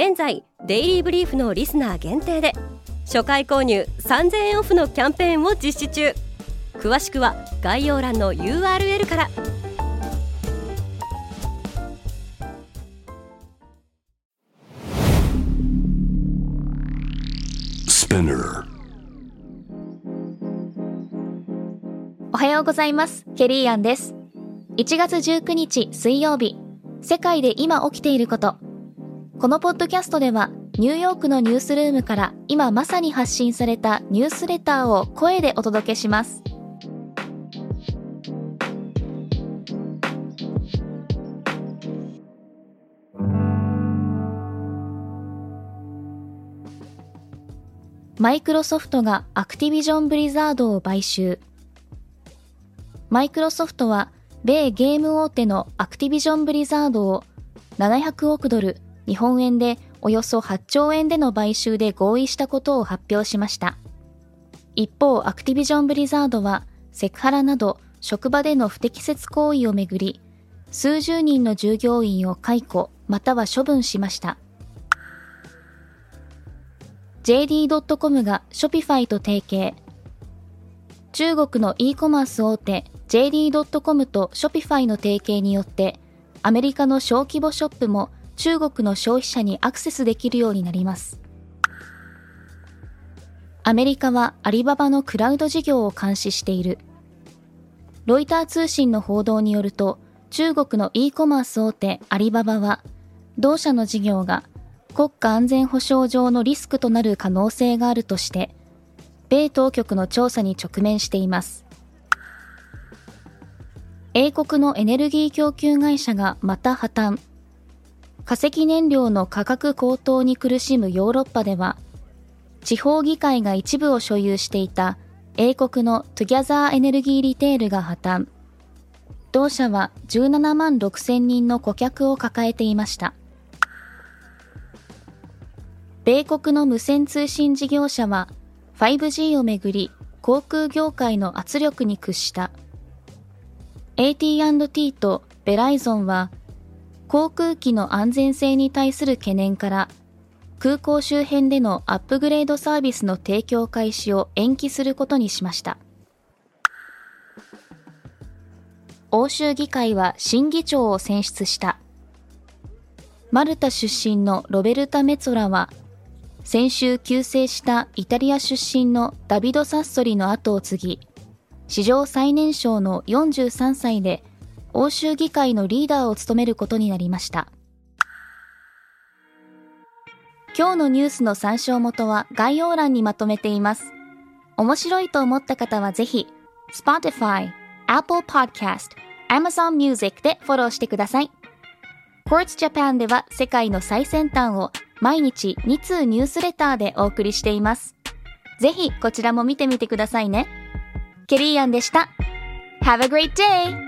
現在デイリーブリーフのリスナー限定で初回購入3000円オフのキャンペーンを実施中。詳しくは概要欄の URL から。おはようございます。ケリーアンです。1月19日水曜日。世界で今起きていることこのポッドキャストではニューヨークのニュースルームから今まさに発信されたニュースレターを声でお届けします。マイクロソフトがアクティビジョン・ブリザードを買収。マイクロソフトは米ゲーム大手のアクティビジョン・ブリザードを700億ドル、日本円でおよそ8兆円での買収で合意したことを発表しました。一方、アクティビジョン・ブリザードはセクハラなど職場での不適切行為をめぐり、数十人の従業員を解雇または処分しました。JD.com が Shopify と提携。中国の e コマース大手 JD.com と Shopify の提携によって、アメリカの小規模ショップも中国の消費者にアクセスできるようになります。アメリカはアリババのクラウド事業を監視している。ロイター通信の報道によると、中国の e コマース大手アリババは、同社の事業が国家安全保障上のリスクとなる可能性があるとして、米当局の調査に直面しています。英国のエネルギー供給会社がまた破綻。化石燃料の価格高騰に苦しむヨーロッパでは、地方議会が一部を所有していた英国のトゥギャザーエネルギーリテールが破綻。同社は17万6千人の顧客を抱えていました。米国の無線通信事業者は 5G をめぐり航空業界の圧力に屈した。AT&T とベライゾンは航空機の安全性に対する懸念から空港周辺でのアップグレードサービスの提供開始を延期することにしました。欧州議会は新議長を選出した。マルタ出身のロベルタ・メツォラは、先週急逝したイタリア出身のダビド・サッソリの後を継ぎ、史上最年少の43歳で欧州議会のリーダーを務めることになりました。今日のニュースの参照元は概要欄にまとめています。面白いと思った方はぜひ、Spotify、Apple Podcast、Amazon Music でフォローしてください。Quartz Japan では世界の最先端を毎日2通ニュースレターでお送りしています。ぜひこちらも見てみてくださいね。ケリーアンでした。Have a great day!